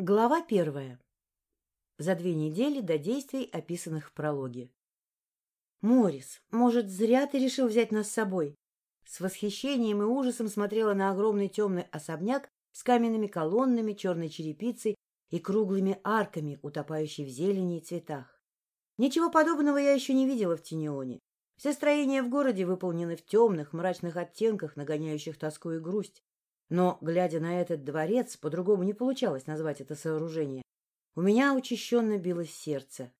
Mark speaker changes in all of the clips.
Speaker 1: Глава первая. За две недели до действий, описанных в прологе. «Морис, может, зря ты решил взять нас с собой?» С восхищением и ужасом смотрела на огромный темный особняк с каменными колоннами, черной черепицей и круглыми арками, утопающей в зелени и цветах. Ничего подобного я еще не видела в Тинеоне. Все строения в городе выполнены в темных, мрачных оттенках, нагоняющих тоску и грусть. Но, глядя на этот дворец, по-другому не получалось назвать это сооружение, у меня учащенно билось сердце.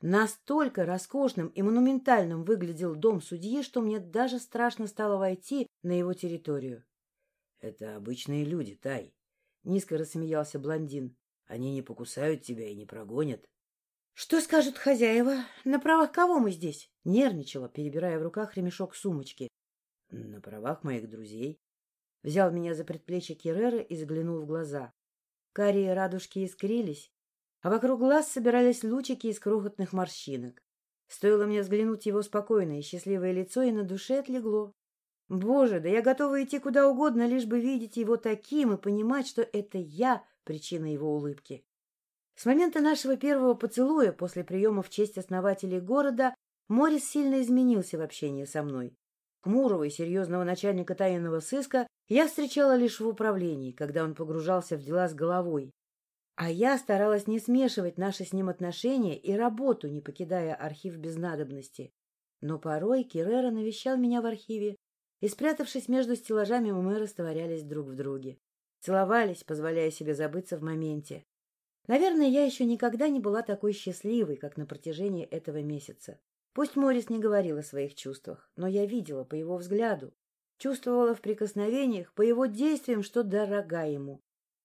Speaker 1: Настолько роскошным и монументальным выглядел дом судьи, что мне даже страшно стало войти на его территорию.
Speaker 2: — Это обычные люди, Тай. Низко рассмеялся блондин. — Они не покусают тебя и не прогонят.
Speaker 1: — Что скажут хозяева? На правах кого мы здесь? Нервничала, перебирая в руках ремешок сумочки.
Speaker 2: — На правах моих друзей.
Speaker 1: Взял меня за предплечье Керрера и заглянул в глаза. Карие радужки искрились, а вокруг глаз собирались лучики из крохотных морщинок. Стоило мне взглянуть его спокойное и счастливое лицо, и на душе отлегло. Боже, да я готова идти куда угодно, лишь бы видеть его таким и понимать, что это я причина его улыбки. С момента нашего первого поцелуя после приема в честь основателей города Морис сильно изменился в общении со мной. Хмурого и серьезного начальника таинного сыска я встречала лишь в управлении, когда он погружался в дела с головой. А я старалась не смешивать наши с ним отношения и работу, не покидая архив без надобности. Но порой Кирера навещал меня в архиве, и, спрятавшись между стеллажами, мы растворялись друг в друге. Целовались, позволяя себе забыться в моменте. Наверное, я еще никогда не была такой счастливой, как на протяжении этого месяца. Пусть Морис не говорил о своих чувствах, но я видела по его взгляду, чувствовала в прикосновениях, по его действиям, что дорога ему.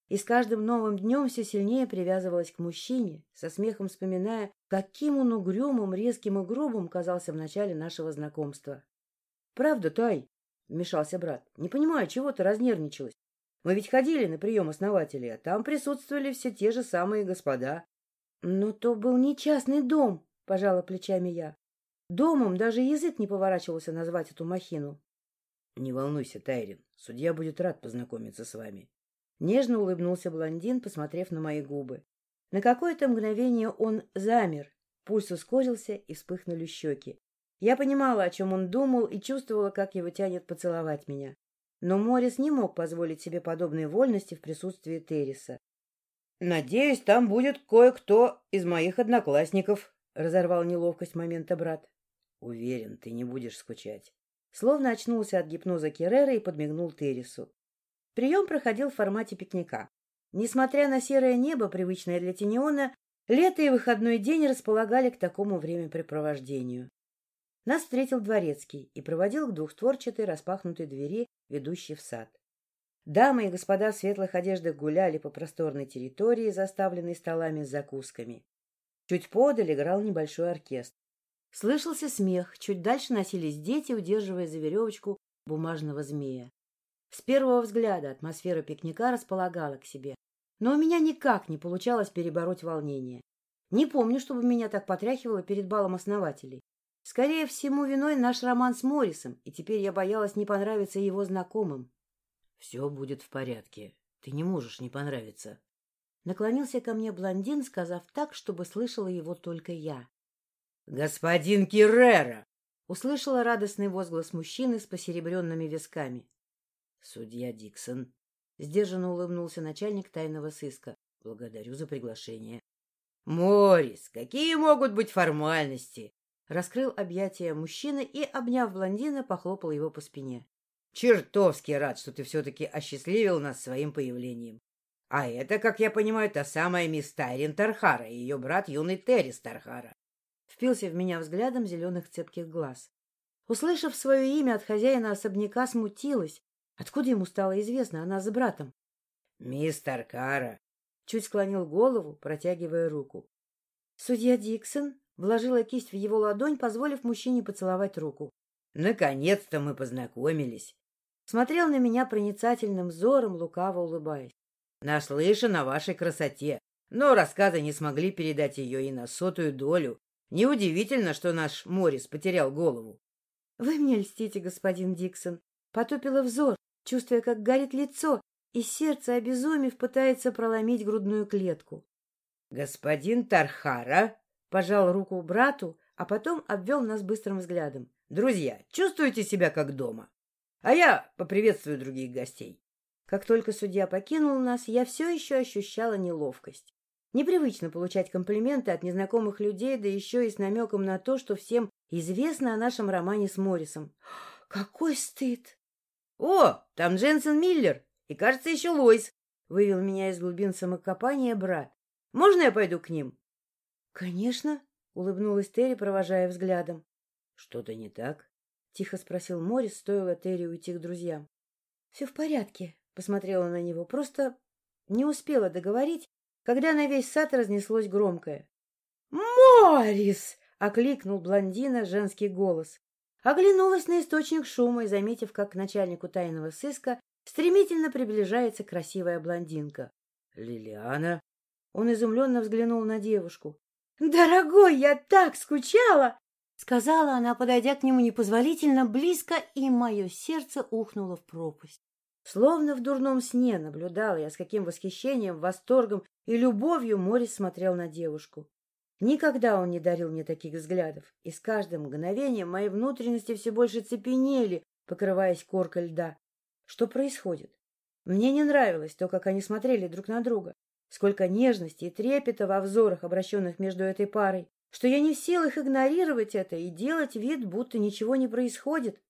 Speaker 1: И с каждым новым днем все сильнее привязывалась к мужчине, со смехом вспоминая, каким он угрюмым, резким и грубым казался в начале нашего знакомства. — Правда, Тай? — вмешался брат. — Не понимаю, чего ты разнервничалась? Мы ведь ходили на прием основателей, а там присутствовали все те же самые господа. — Но то был не частный дом, — пожала плечами я. Домом даже язык не поворачивался назвать эту махину.
Speaker 2: — Не волнуйся, Тайрин, судья будет рад познакомиться с вами.
Speaker 1: Нежно улыбнулся блондин, посмотрев на мои губы. На какое-то мгновение он замер, пульс ускорился и вспыхнули щеки. Я понимала, о чем он думал, и чувствовала, как его тянет поцеловать меня. Но Морис не мог позволить себе подобной вольности в присутствии Терриса.
Speaker 2: — Надеюсь, там будет кое-кто из моих одноклассников, — разорвал неловкость момента брат. — Уверен, ты не будешь скучать.
Speaker 1: Словно очнулся от гипноза Керрера и подмигнул Террису. Прием проходил в формате пикника. Несмотря на серое небо, привычное для Тинеона, лето и выходной день располагали к такому времяпрепровождению. Нас встретил дворецкий и проводил к двухстворчатой распахнутой двери, ведущей в сад. Дамы и господа в светлых одеждах гуляли по просторной территории, заставленной столами с закусками. Чуть подаль играл небольшой оркестр. Слышался смех, чуть дальше носились дети, удерживая за веревочку бумажного змея. С первого взгляда атмосфера пикника располагала к себе, но у меня никак не получалось перебороть волнение. Не помню, чтобы меня так потряхивало перед балом основателей. Скорее всему, виной наш роман с Моррисом, и теперь я боялась не понравиться его знакомым.
Speaker 2: — Все будет в порядке. Ты не можешь не понравиться.
Speaker 1: Наклонился ко мне блондин, сказав так, чтобы слышала его только я.
Speaker 2: «Господин Киррера!»
Speaker 1: — услышала радостный возглас мужчины с посеребренными висками.
Speaker 2: «Судья Диксон», — сдержанно улыбнулся начальник тайного сыска. «Благодарю за приглашение». «Морис, какие могут быть формальности?»
Speaker 1: Раскрыл объятия мужчины и, обняв блондина, похлопал его по спине.
Speaker 2: «Чертовски рад, что ты все-таки осчастливил нас своим появлением. А это, как я понимаю, та самая мисс Тайрин Тархара и ее брат юный Террис Тархара
Speaker 1: впился в меня взглядом зеленых цепких глаз. Услышав свое имя от хозяина особняка, смутилась. Откуда ему стало известно о нас с братом?
Speaker 2: — Мистер Кара.
Speaker 1: Чуть склонил голову, протягивая руку. Судья Диксон вложила кисть в его ладонь, позволив мужчине поцеловать руку.
Speaker 2: — Наконец-то мы познакомились.
Speaker 1: Смотрел на меня проницательным взором, лукаво улыбаясь.
Speaker 2: — Наслышан о вашей красоте, но рассказы не смогли передать ее и на сотую долю. Неудивительно, что наш Морис потерял голову.
Speaker 1: — Вы мне льстите, господин Диксон. Потупила взор, чувствуя, как горит лицо, и сердце, обезумев, пытается проломить грудную клетку.
Speaker 2: — Господин Тархара! — пожал руку брату, а потом обвел нас быстрым взглядом. — Друзья, чувствуете себя как дома? А я поприветствую других гостей.
Speaker 1: Как только судья покинул нас, я все еще ощущала неловкость. Непривычно получать комплименты от незнакомых людей, да еще и с намеком на то, что всем известно о нашем романе с Моррисом. Какой стыд!
Speaker 2: — О, там Дженсен Миллер и, кажется, еще Лойс, — вывел меня из глубин самокопания брат. — Можно я пойду к ним?
Speaker 1: — Конечно, — улыбнулась Терри, провожая взглядом.
Speaker 2: — Что-то не так?
Speaker 1: — тихо спросил Моррис, стоило Терри уйти к друзьям. — Все в порядке, — посмотрела на него. Просто не успела договорить, когда на весь сад разнеслось громкое. «Морис!» — окликнул блондина женский голос. Оглянулась на источник шума и, заметив, как к начальнику тайного сыска стремительно приближается красивая блондинка.
Speaker 2: «Лилиана?»
Speaker 1: Он изумленно взглянул на девушку. «Дорогой, я так скучала!» Сказала она, подойдя к нему непозволительно близко, и мое сердце ухнуло в пропасть. Словно в дурном сне наблюдала я, с каким восхищением, восторгом и любовью Морис смотрел на девушку. Никогда он не дарил мне таких взглядов, и с каждым мгновением мои внутренности все больше цепенели, покрываясь коркой льда. Что происходит? Мне не нравилось то, как они смотрели друг на друга. Сколько нежности и трепета во взорах, обращенных между этой парой, что я не в силах игнорировать это и делать вид, будто ничего не происходит.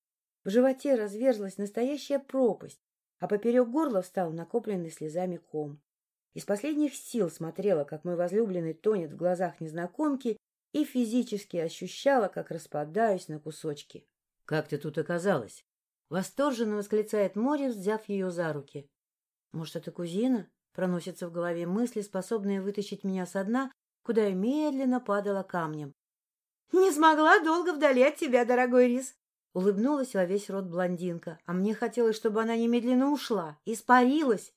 Speaker 1: В животе разверзлась настоящая пропасть, а поперек горла встал накопленный слезами ком. Из последних сил смотрела, как мой возлюбленный тонет в глазах незнакомки, и физически ощущала, как распадаюсь на кусочки.
Speaker 2: — Как ты тут оказалась?
Speaker 1: — восторженно восклицает Морис, взяв ее за руки. — Может, это кузина? — проносятся в голове мысли, способные вытащить меня со дна, куда я медленно падала камнем. — Не смогла долго вдали от тебя, дорогой Рис. Улыбнулась во весь рот блондинка, а мне хотелось, чтобы она немедленно ушла, испарилась,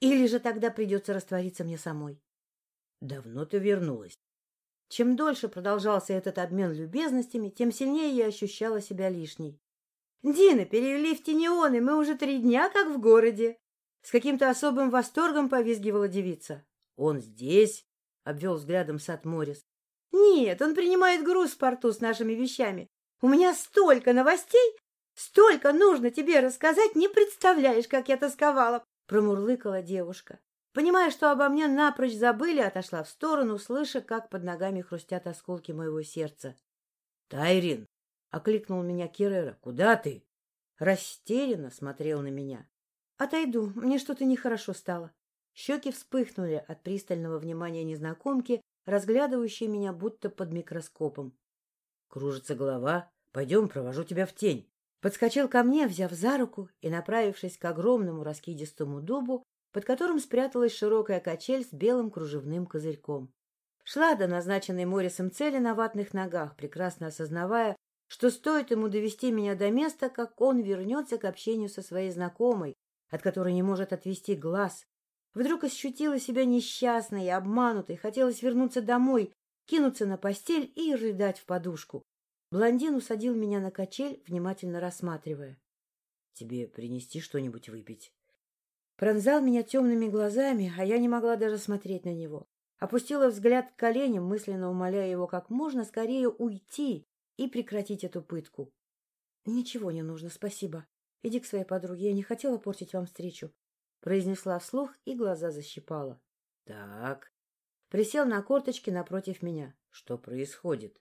Speaker 1: или же тогда придется раствориться мне самой.
Speaker 2: — Давно ты вернулась?
Speaker 1: Чем дольше продолжался этот обмен любезностями, тем сильнее я ощущала себя лишней. — Дина, перевели в Тинеон, мы уже три дня как в городе. С каким-то особым восторгом повизгивала девица.
Speaker 2: — Он здесь? — обвел взглядом сад Морис.
Speaker 1: — Нет, он принимает груз в порту с нашими вещами. У меня столько новостей, столько нужно тебе рассказать, не представляешь, как я тосковала промурлыкала девушка. Понимая, что обо мне напрочь забыли, отошла в сторону, слыша, как под ногами хрустят осколки моего сердца.
Speaker 2: — Тайрин! — окликнул меня Кирера. — Куда ты?
Speaker 1: Растерянно смотрел на меня. — Отойду, мне что-то нехорошо стало. Щеки вспыхнули от пристального внимания незнакомки, разглядывающей меня будто под микроскопом.
Speaker 2: — Кружится голова. Пойдем, провожу тебя в тень.
Speaker 1: Подскочил ко мне, взяв за руку и направившись к огромному раскидистому дубу, под которым спряталась широкая качель с белым кружевным козырьком. Шла до назначенной Морисом цели на ватных ногах, прекрасно осознавая, что стоит ему довести меня до места, как он вернется к общению со своей знакомой, от которой не может отвести глаз. Вдруг ощутила себя несчастной и обманутой, хотелось вернуться домой, кинуться на постель и рыдать в подушку. Блондин усадил меня на качель, внимательно рассматривая.
Speaker 2: — Тебе принести что-нибудь выпить?
Speaker 1: Пронзал меня темными глазами, а я не могла даже смотреть на него. Опустила взгляд к коленям, мысленно умоляя его как можно скорее уйти и прекратить эту пытку. — Ничего не нужно, спасибо. Иди к своей подруге, я не хотела портить вам встречу. Произнесла вслух и глаза защипала.
Speaker 2: — Так.
Speaker 1: Присел на корточки напротив меня.
Speaker 2: — Что происходит?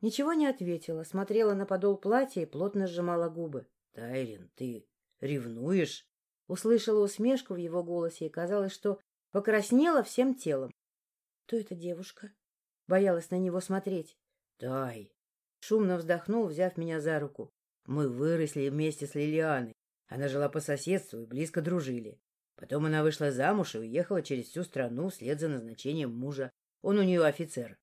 Speaker 1: Ничего не ответила, смотрела на подол платья и плотно сжимала губы.
Speaker 2: — Тайрин, ты ревнуешь?
Speaker 1: Услышала усмешку в его голосе и казалось, что покраснела всем телом. — Кто эта девушка? Боялась на него смотреть.
Speaker 2: — Тай! Шумно вздохнул, взяв меня за руку. Мы выросли вместе с Лилианой. Она жила по соседству и близко дружили. Потом она вышла замуж и уехала через всю страну вслед за назначением мужа. Он у нее офицер.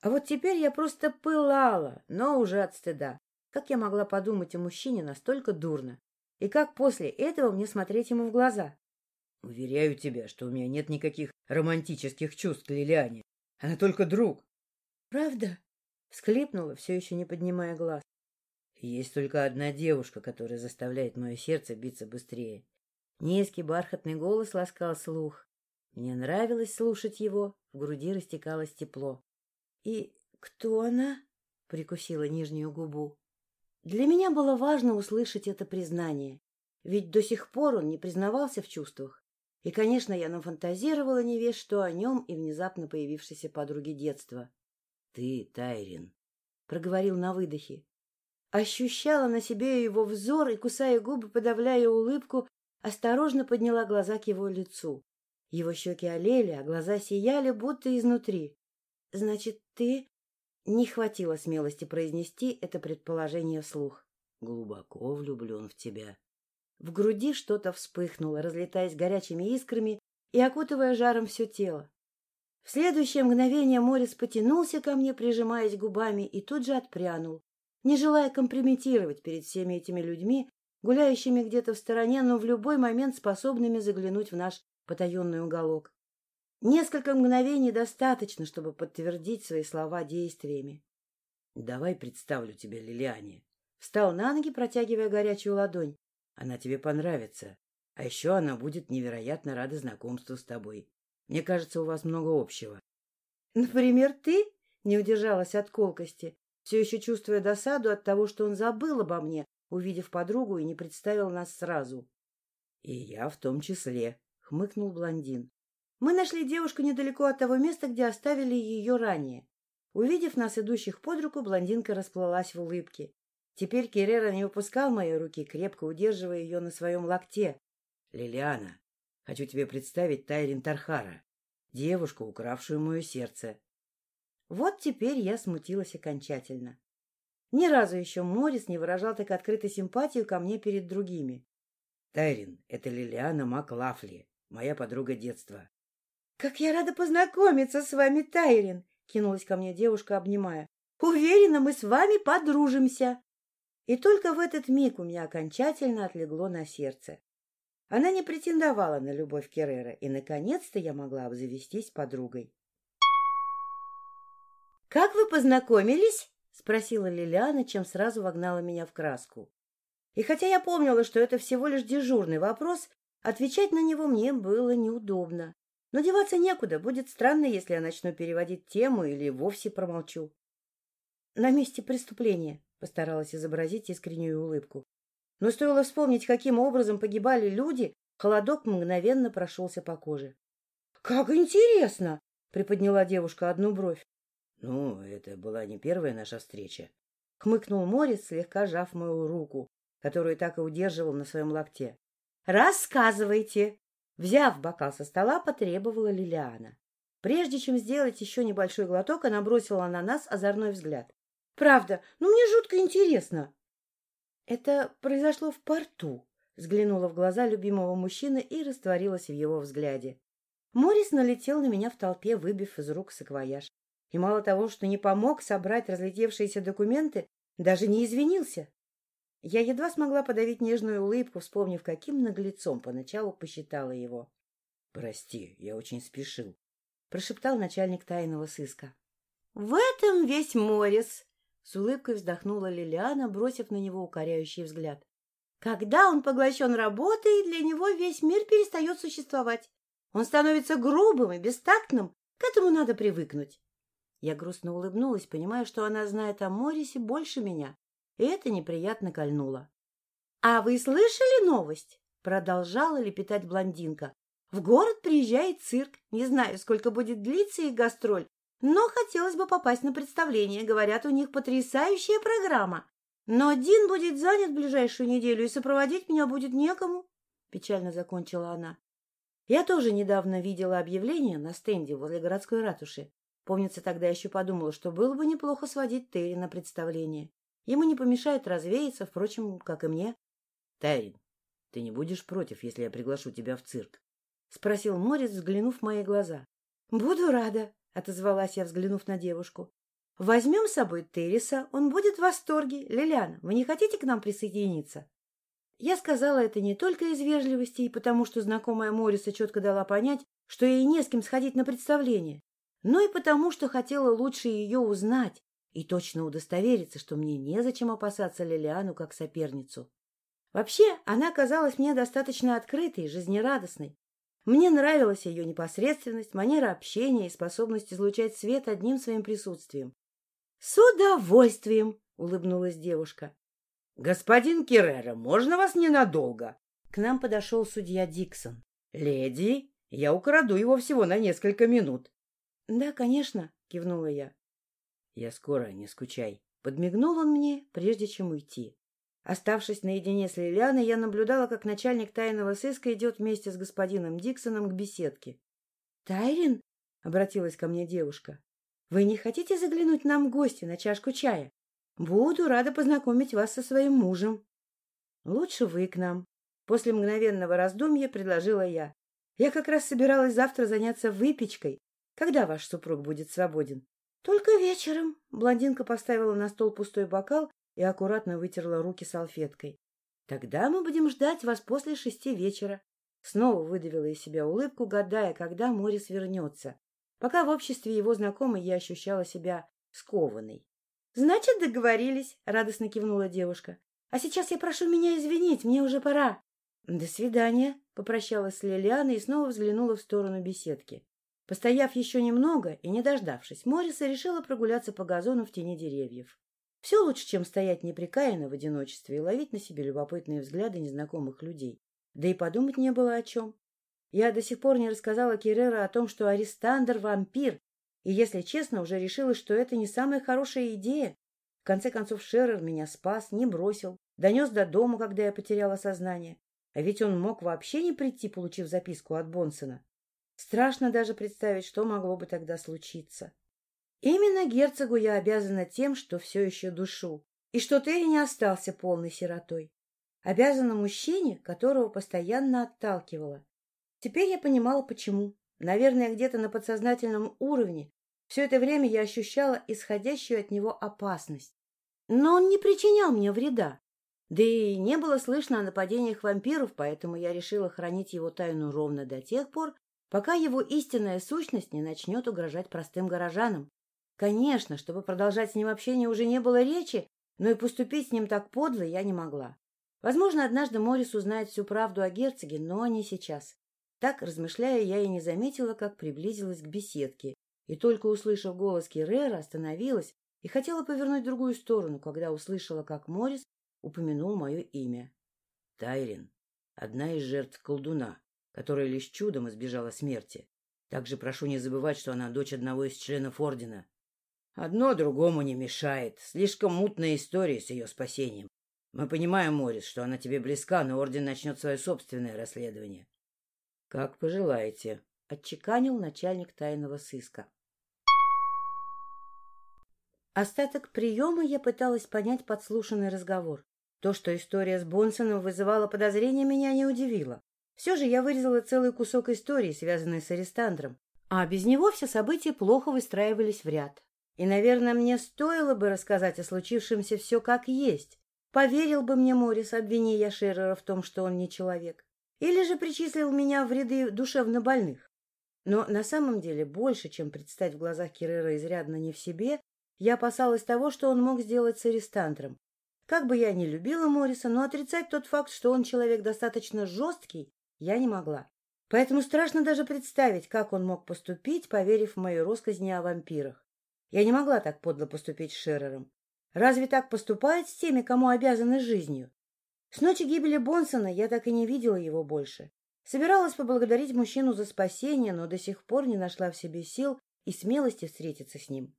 Speaker 1: А вот теперь я просто пылала, но уже от стыда. Как я могла подумать о мужчине настолько дурно? И как после этого мне смотреть ему в глаза?
Speaker 2: Уверяю тебя, что у меня нет никаких романтических чувств к Лилиане. Она только друг.
Speaker 1: Правда? Всхлипнула, все еще не поднимая глаз.
Speaker 2: Есть только одна девушка, которая заставляет мое сердце биться быстрее.
Speaker 1: Низкий бархатный голос ласкал слух. Мне нравилось слушать его, в груди растекалось тепло. — И кто она? — прикусила нижнюю губу. Для меня было важно услышать это признание, ведь до сих пор он не признавался в чувствах. И, конечно, я нафантазировала не весь что о нем и внезапно появившейся подруге детства.
Speaker 2: — Ты, Тайрин, — проговорил на выдохе.
Speaker 1: Ощущала на себе его взор и, кусая губы, подавляя улыбку, осторожно подняла глаза к его лицу. Его щеки олели, а глаза сияли, будто изнутри. — Значит, ты... Не хватило смелости произнести это предположение вслух.
Speaker 2: — Глубоко влюблен в тебя.
Speaker 1: В груди что-то вспыхнуло, разлетаясь горячими искрами и окутывая жаром все тело. В следующее мгновение Морис потянулся ко мне, прижимаясь губами, и тут же отпрянул, не желая компрометировать перед всеми этими людьми, гуляющими где-то в стороне, но в любой момент способными заглянуть в наш потаенный уголок. Несколько мгновений достаточно, чтобы подтвердить свои слова действиями.
Speaker 2: — Давай представлю тебя Лилиане.
Speaker 1: Встал на ноги, протягивая горячую ладонь.
Speaker 2: Она тебе понравится. А еще она будет невероятно рада знакомству с тобой. Мне кажется, у вас много общего.
Speaker 1: — Например, ты? — не удержалась от колкости, все еще чувствуя досаду от того, что он забыл обо мне, увидев подругу и не представил нас сразу.
Speaker 2: — И я в том числе, — хмыкнул блондин.
Speaker 1: Мы нашли девушку недалеко от того места, где оставили ее ранее. Увидев нас, идущих под руку, блондинка расплылась в улыбке. Теперь Керрера не выпускал мои руки, крепко удерживая ее на своем локте.
Speaker 2: — Лилиана, хочу тебе представить Тайрин Тархара, девушку, укравшую мое сердце.
Speaker 1: Вот теперь я смутилась окончательно. Ни разу еще Морис не выражал так открытой симпатию ко мне перед другими.
Speaker 2: — Тайрин, это Лилиана Маклафли, моя подруга детства.
Speaker 1: — Как я рада познакомиться с вами, Тайрин! — кинулась ко мне девушка, обнимая. — Уверена, мы с вами подружимся. И только в этот миг у меня окончательно отлегло на сердце. Она не претендовала на любовь Керрера, и, наконец-то, я могла обзавестись подругой. — Как вы познакомились? — спросила Лилиана, чем сразу вогнала меня в краску. И хотя я помнила, что это всего лишь дежурный вопрос, отвечать на него мне было неудобно. Но деваться некуда, будет странно, если я начну переводить тему или вовсе промолчу. На месте преступления постаралась изобразить искреннюю улыбку. Но стоило вспомнить, каким образом погибали люди, холодок мгновенно прошелся по коже. — Как интересно! — приподняла девушка одну бровь.
Speaker 2: — Ну, это была не первая наша встреча.
Speaker 1: — хмыкнул Морис, слегка сжав мою руку, которую так и удерживал на своем локте. — Рассказывайте! Взяв бокал со стола, потребовала Лилиана. Прежде чем сделать еще небольшой глоток, она бросила на нас озорной взгляд. — Правда, ну мне жутко интересно. — Это произошло в порту, — взглянула в глаза любимого мужчины и растворилась в его взгляде. Морис налетел на меня в толпе, выбив из рук саквояж. И мало того, что не помог собрать разлетевшиеся документы, даже не извинился. Я едва смогла подавить нежную улыбку, вспомнив, каким наглецом поначалу посчитала его.
Speaker 2: — Прости, я очень спешил, —
Speaker 1: прошептал начальник тайного сыска. — В этом весь Морис! — с улыбкой вздохнула Лилиана, бросив на него укоряющий взгляд. — Когда он поглощен работой, для него весь мир перестает существовать. Он становится грубым и бестактным, к этому надо привыкнуть. Я грустно улыбнулась, понимая, что она знает о Морисе больше меня и это неприятно кольнуло. — А вы слышали новость? — продолжала лепетать блондинка. — В город приезжает цирк. Не знаю, сколько будет длиться их гастроль, но хотелось бы попасть на представление. Говорят, у них потрясающая программа. Но Дин будет занят ближайшую неделю, и сопроводить меня будет некому. Печально закончила она. Я тоже недавно видела объявление на стенде возле городской ратуши. Помнится, тогда еще подумала, что было бы неплохо сводить Терри на представление. Ему не помешает развеяться, впрочем, как и мне.
Speaker 2: — Тайрин, ты не будешь против, если я приглашу тебя в цирк?
Speaker 1: — спросил Морис, взглянув в мои глаза. — Буду рада, — отозвалась я, взглянув на девушку. — Возьмем с собой Терриса, он будет в восторге. Лилиана, вы не хотите к нам присоединиться? Я сказала это не только из вежливости и потому, что знакомая Мориса четко дала понять, что ей не с кем сходить на представление, но и потому, что хотела лучше ее узнать, и точно удостовериться, что мне незачем опасаться Лилиану как соперницу. Вообще, она казалась мне достаточно открытой и жизнерадостной. Мне нравилась ее непосредственность, манера общения и способность излучать свет одним своим присутствием. — С удовольствием! — улыбнулась девушка.
Speaker 2: — Господин Керрера, можно вас ненадолго?
Speaker 1: К нам подошел судья Диксон.
Speaker 2: — Леди, я украду его всего на несколько минут.
Speaker 1: — Да, конечно, — кивнула я.
Speaker 2: — Я скоро, не скучай.
Speaker 1: Подмигнул он мне, прежде чем уйти. Оставшись наедине с Лилианой, я наблюдала, как начальник тайного сыска идет вместе с господином Диксоном к беседке. — Тайрин? — обратилась ко мне девушка. — Вы не хотите заглянуть нам в гости на чашку чая? Буду рада познакомить вас со своим мужем. — Лучше вы к нам. После мгновенного раздумья предложила я. Я как раз собиралась завтра заняться выпечкой. Когда ваш супруг будет свободен? — Только вечером. Блондинка поставила на стол пустой бокал и аккуратно вытерла руки салфеткой. — Тогда мы будем ждать вас после шести вечера. Снова выдавила из себя улыбку, гадая, когда Морис вернется. Пока в обществе его знакомой я ощущала себя скованной. — Значит, договорились, — радостно кивнула девушка. — А сейчас я прошу меня извинить, мне уже пора. — До свидания, — попрощалась с Лилианой и снова взглянула в сторону беседки. Постояв еще немного и не дождавшись, Мориса решила прогуляться по газону в тени деревьев. Все лучше, чем стоять неприкаянно в одиночестве и ловить на себе любопытные взгляды незнакомых людей. Да и подумать не было о чем. Я до сих пор не рассказала Керрера о том, что Аристандр — вампир, и, если честно, уже решила, что это не самая хорошая идея. В конце концов, Шеррер меня спас, не бросил, донес до дома, когда я потеряла сознание. А ведь он мог вообще не прийти, получив записку от Бонсона. Страшно даже представить, что могло бы тогда случиться. Именно герцогу я обязана тем, что все еще душу, и что Терри не остался полной сиротой. Обязана мужчине, которого постоянно отталкивала. Теперь я понимала, почему. Наверное, где-то на подсознательном уровне все это время я ощущала исходящую от него опасность. Но он не причинял мне вреда. Да и не было слышно о нападениях вампиров, поэтому я решила хранить его тайну ровно до тех пор, пока его истинная сущность не начнет угрожать простым горожанам. Конечно, чтобы продолжать с ним общение уже не было речи, но и поступить с ним так подло я не могла. Возможно, однажды Морис узнает всю правду о герцоге, но не сейчас. Так, размышляя, я и не заметила, как приблизилась к беседке, и только услышав голос Керрера, остановилась и хотела повернуть в другую сторону, когда услышала, как Морис упомянул мое имя. Тайрин, одна из жертв колдуна, которая лишь чудом избежала смерти. Также прошу не забывать, что она дочь одного из членов Ордена. Одно другому не мешает. Слишком мутная история с ее спасением. Мы понимаем, Морис, что она тебе близка, но Орден начнет свое собственное расследование. — Как пожелаете, — отчеканил начальник тайного сыска. Остаток приема я пыталась понять подслушанный разговор. То, что история с Бонсоном вызывала подозрения, меня не удивило. Все же я вырезала целый кусок истории, связанный с Арестандром, а без него все события плохо выстраивались в ряд. И, наверное, мне стоило бы рассказать о случившемся все как есть. Поверил бы мне Морис, обвини я Шеррера в том, что он не человек. Или же причислил меня в ряды душевно больных. Но на самом деле больше, чем предстать в глазах Керрера изрядно не в себе, я опасалась того, что он мог сделать с арестантром. Как бы я ни любила Морриса, но отрицать тот факт, что он человек достаточно жесткий, я не могла. Поэтому страшно даже представить, как он мог поступить, поверив в мою россказни о вампирах. Я не могла так подло поступить с Шерером. Разве так поступают с теми, кому обязаны жизнью? С ночи гибели Бонсона я так и не видела его больше. Собиралась поблагодарить мужчину за спасение, но до сих пор не нашла в себе сил и смелости встретиться с ним.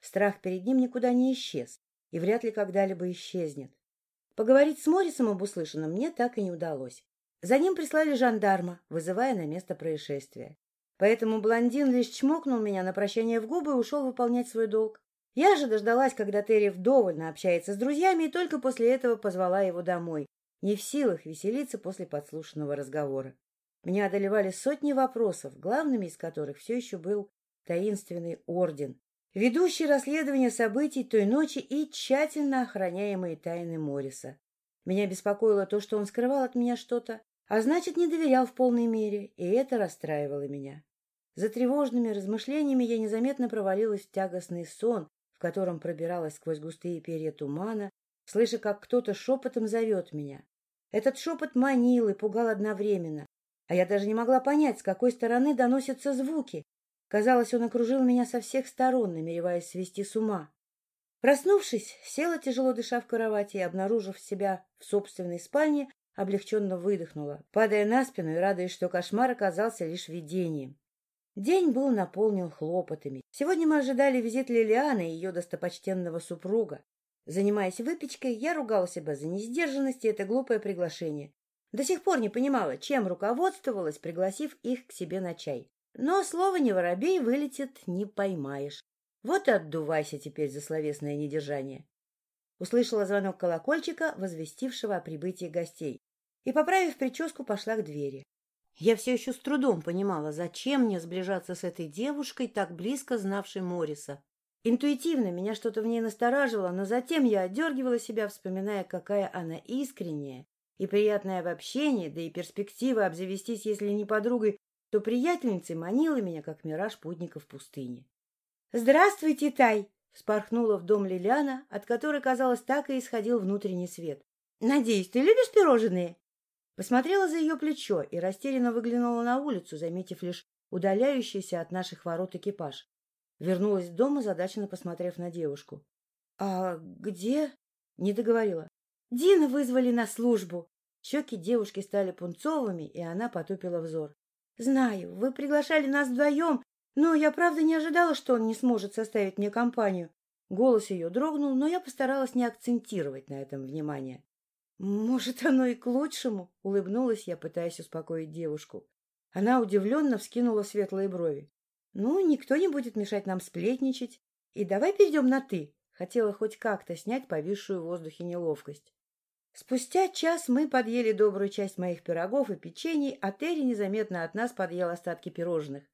Speaker 1: Страх перед ним никуда не исчез и вряд ли когда-либо исчезнет. Поговорить с Моррисом об услышанном мне так и не удалось. За ним прислали жандарма, вызывая на место происшествия. Поэтому блондин лишь чмокнул меня на прощание в губы и ушел выполнять свой долг. Я же дождалась, когда Терри вдоволь общается с друзьями, и только после этого позвала его домой, не в силах веселиться после подслушанного разговора. Меня одолевали сотни вопросов, главными из которых все еще был таинственный орден, ведущий расследование событий той ночи и тщательно охраняемые тайны Морриса. Меня беспокоило то, что он скрывал от меня что-то, а значит, не доверял в полной мере, и это расстраивало меня. За тревожными размышлениями я незаметно провалилась в тягостный сон, в котором пробиралась сквозь густые перья тумана, слыша, как кто-то шепотом зовет меня. Этот шепот манил и пугал одновременно, а я даже не могла понять, с какой стороны доносятся звуки. Казалось, он окружил меня со всех сторон, намереваясь свести с ума. Проснувшись, села, тяжело дыша в кровати, и, обнаружив себя в собственной спальне, облегченно выдохнула, падая на спину и радуясь, что кошмар оказался лишь видением. День был наполнен хлопотами. Сегодня мы ожидали визит Лилианы и ее достопочтенного супруга. Занимаясь выпечкой, я ругала себя за несдержанность и это глупое приглашение. До сих пор не понимала, чем руководствовалась, пригласив их к себе на чай. Но слово «не воробей» вылетит не поймаешь. Вот и отдувайся теперь за словесное недержание. Услышала звонок колокольчика, возвестившего о прибытии гостей, и, поправив прическу, пошла к двери. Я все еще с трудом понимала, зачем мне сближаться с этой девушкой, так близко знавшей Мориса. Интуитивно меня что-то в ней настораживало, но затем я отдергивала себя, вспоминая, какая она искренняя и приятная в общении, да и перспектива обзавестись, если не подругой, то приятельницей манила меня, как мираж путника в пустыне. — Здравствуйте, Тай! — вспорхнула в дом Лилиана, от которой, казалось, так и исходил внутренний свет. — Надеюсь, ты любишь пирожные? Посмотрела за ее плечо и растерянно выглянула на улицу, заметив лишь удаляющийся от наших ворот экипаж. Вернулась в дом, озадаченно посмотрев на девушку. — А где? — не договорила. — Дина вызвали на службу. Щеки девушки стали пунцовыми, и она потупила взор. — Знаю, вы приглашали нас вдвоем, но я правда не ожидала, что он не сможет составить мне компанию. Голос ее дрогнул, но я постаралась не акцентировать на этом внимание. «Может, оно и к лучшему?» — улыбнулась я, пытаясь успокоить девушку. Она удивленно вскинула светлые брови. «Ну, никто не будет мешать нам сплетничать. И давай перейдем на «ты». Хотела хоть как-то снять повисшую в воздухе неловкость. Спустя час мы подъели добрую часть моих пирогов и печений, а Терри незаметно от нас подъел остатки пирожных.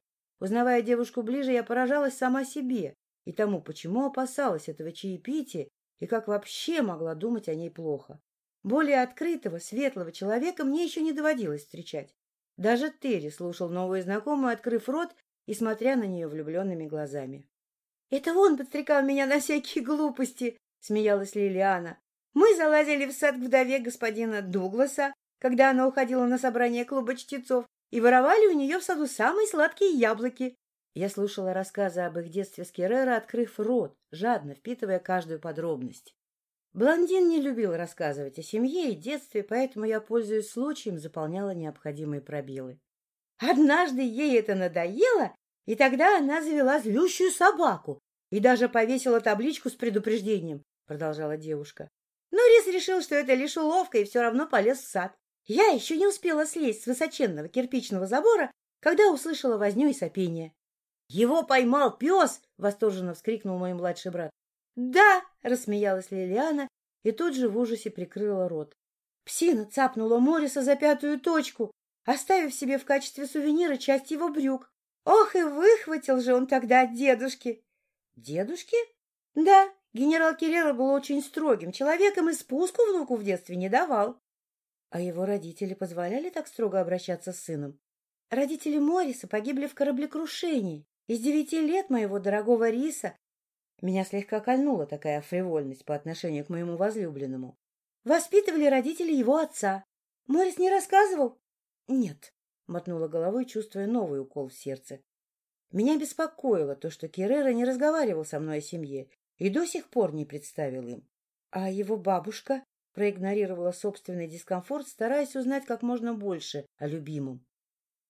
Speaker 1: Узнавая девушку ближе, я поражалась сама себе и тому, почему опасалась этого чаепития и как вообще могла думать о ней плохо. Более открытого, светлого человека мне еще не доводилось встречать. Даже Терри слушал новую знакомую, открыв рот и смотря на нее влюбленными глазами. — Это он подстрекал меня на всякие глупости, — смеялась Лилиана. — Мы залазили в сад к вдове господина Дугласа, когда она уходила на собрание клуба чтецов, и воровали у нее в саду самые сладкие яблоки. Я слушала рассказы об их детстве с Керрера, открыв рот, жадно впитывая каждую подробность. Блондин не любил рассказывать о семье и детстве, поэтому я, пользуясь случаем, заполняла необходимые пробелы. Однажды ей это надоело, и тогда она завела злющую собаку и даже повесила табличку с предупреждением, — продолжала девушка. Но Рис решил, что это лишь уловка, и все равно полез в сад. Я еще не успела слезть с высоченного кирпичного забора, когда услышала возню и сопение. — Его поймал пес! — восторженно вскрикнул мой младший брат. «Да!» — рассмеялась Лилиана и тут же в ужасе прикрыла рот. Псина цапнула Мориса за пятую точку, оставив себе в качестве сувенира часть его брюк. Ох, и выхватил же он тогда от дедушки. Дедушки? Да, генерал Керрера был очень строгим человеком и спуску внуку в детстве не давал. А его родители позволяли так строго обращаться с сыном? Родители Мориса погибли в кораблекрушении. Из девяти лет моего дорогого Риса меня слегка кольнула такая фривольность по отношению к моему возлюбленному. Воспитывали родители его отца. Морис не рассказывал? Нет, мотнула головой, чувствуя новый укол в сердце. Меня беспокоило то, что Керрера не разговаривал со мной о семье и до сих пор не представил им. А его бабушка проигнорировала собственный дискомфорт, стараясь узнать как можно больше о любимом.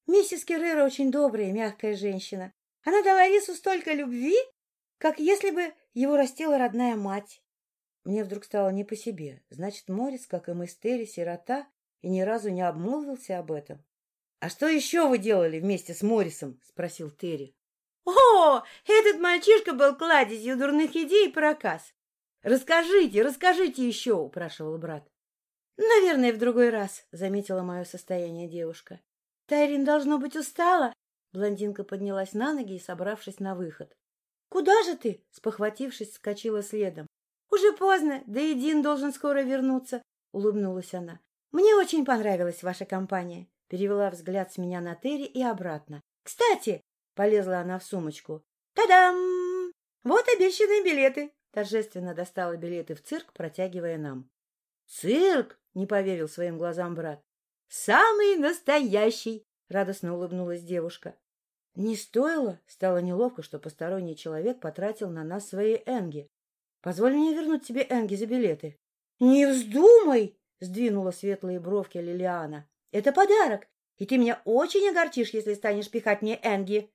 Speaker 1: Миссис Керрера очень добрая и мягкая женщина. Она дала Рису столько любви, как если бы его растила родная мать. Мне вдруг стало не по себе. Значит, Морис, как и мы Терри, сирота, и ни разу не обмолвился об этом. — А что еще вы делали вместе с Морисом? — спросил Терри. — О, этот мальчишка был кладезью дурных идей и проказ. — Расскажите, расскажите еще, — упрашивал брат. — Наверное, в другой раз, — заметила мое состояние девушка. — Тайрин, должно быть, устала. Блондинка поднялась на ноги и, собравшись на выход. «Куда же ты?» — спохватившись, вскочила следом. «Уже поздно, да и Дин должен скоро вернуться», — улыбнулась она. «Мне очень понравилась ваша компания», — перевела взгляд с меня на Терри и обратно. «Кстати!» — полезла она в сумочку. «Та-дам! Вот обещанные билеты!» Торжественно достала билеты в цирк, протягивая нам. «Цирк?» — не поверил своим глазам брат. — Самый настоящий! — радостно улыбнулась девушка. — Не стоило? Стало неловко, что посторонний человек потратил на нас свои энги. Позволь мне вернуть тебе энги за билеты. — Не вздумай! — сдвинула светлые бровки Лилиана. — Это подарок, и ты меня очень огорчишь, если станешь пихать мне энги.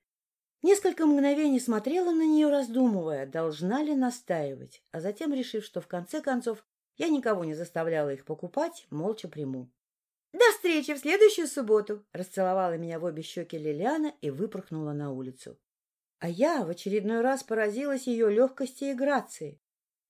Speaker 1: Несколько мгновений смотрела на нее, раздумывая, должна ли настаивать, а затем, решив, что в конце концов я никого не заставляла их покупать, молча приму. — До встречи в следующую субботу! — расцеловала меня в обе щеки Лилиана и выпорхнула на улицу. А я в очередной раз поразилась ее легкости и грации.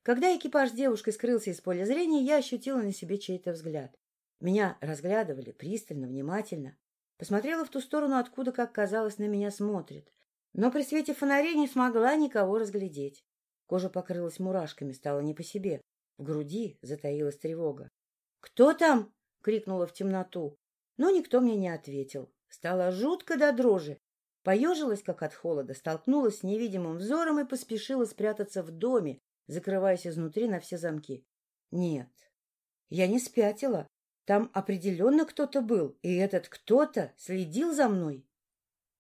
Speaker 1: Когда экипаж с девушкой скрылся из поля зрения, я ощутила на себе чей-то взгляд. Меня разглядывали пристально, внимательно. Посмотрела в ту сторону, откуда, как казалось, на меня смотрят но при свете фонарей не смогла никого разглядеть. Кожа покрылась мурашками, стало не по себе. В груди затаилась тревога. — Кто там? — крикнула в темноту. Но никто мне не ответил. Стало жутко до дрожи. Поежилась, как от холода, столкнулась с невидимым взором и поспешила спрятаться в доме, закрываясь изнутри на все замки. Нет, я не спятила. Там определенно кто-то был, и этот кто-то следил за мной.